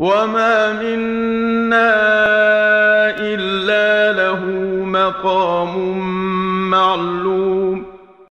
وما منا إلا له مقام معلوم